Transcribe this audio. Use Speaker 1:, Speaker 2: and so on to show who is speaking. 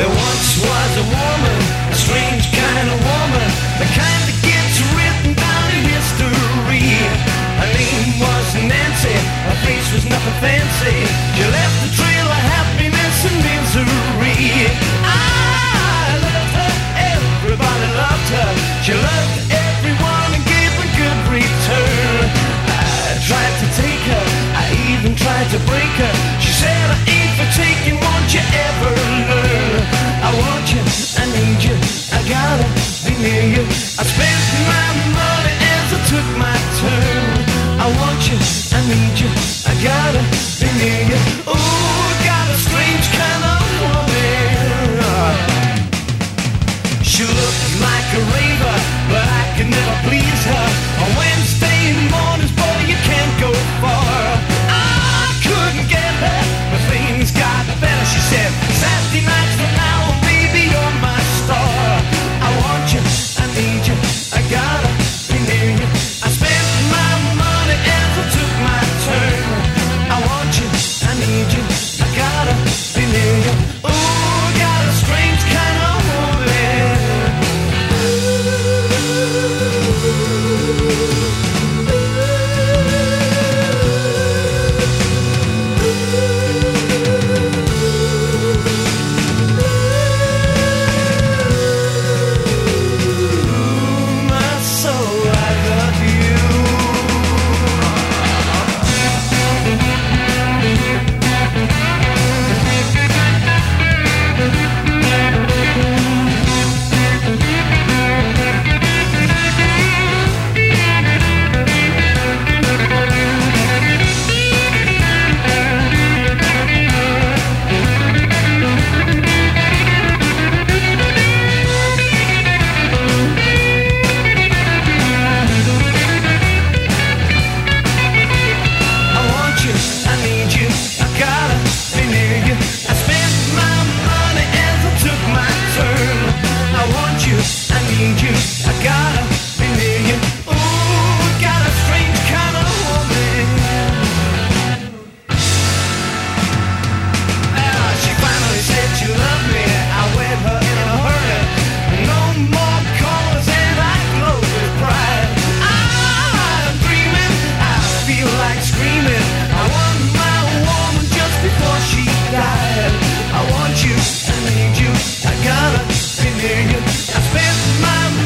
Speaker 1: There once was a woman, a strange kind of woman, the kind that gets written down in history. Her name was Nancy, her face was nothing fancy. She left a trail of happiness and misery. I loved her, everybody loved her. She loved everyone and gave a good return. I tried to take her, I even tried to break her. She my turn. Spent my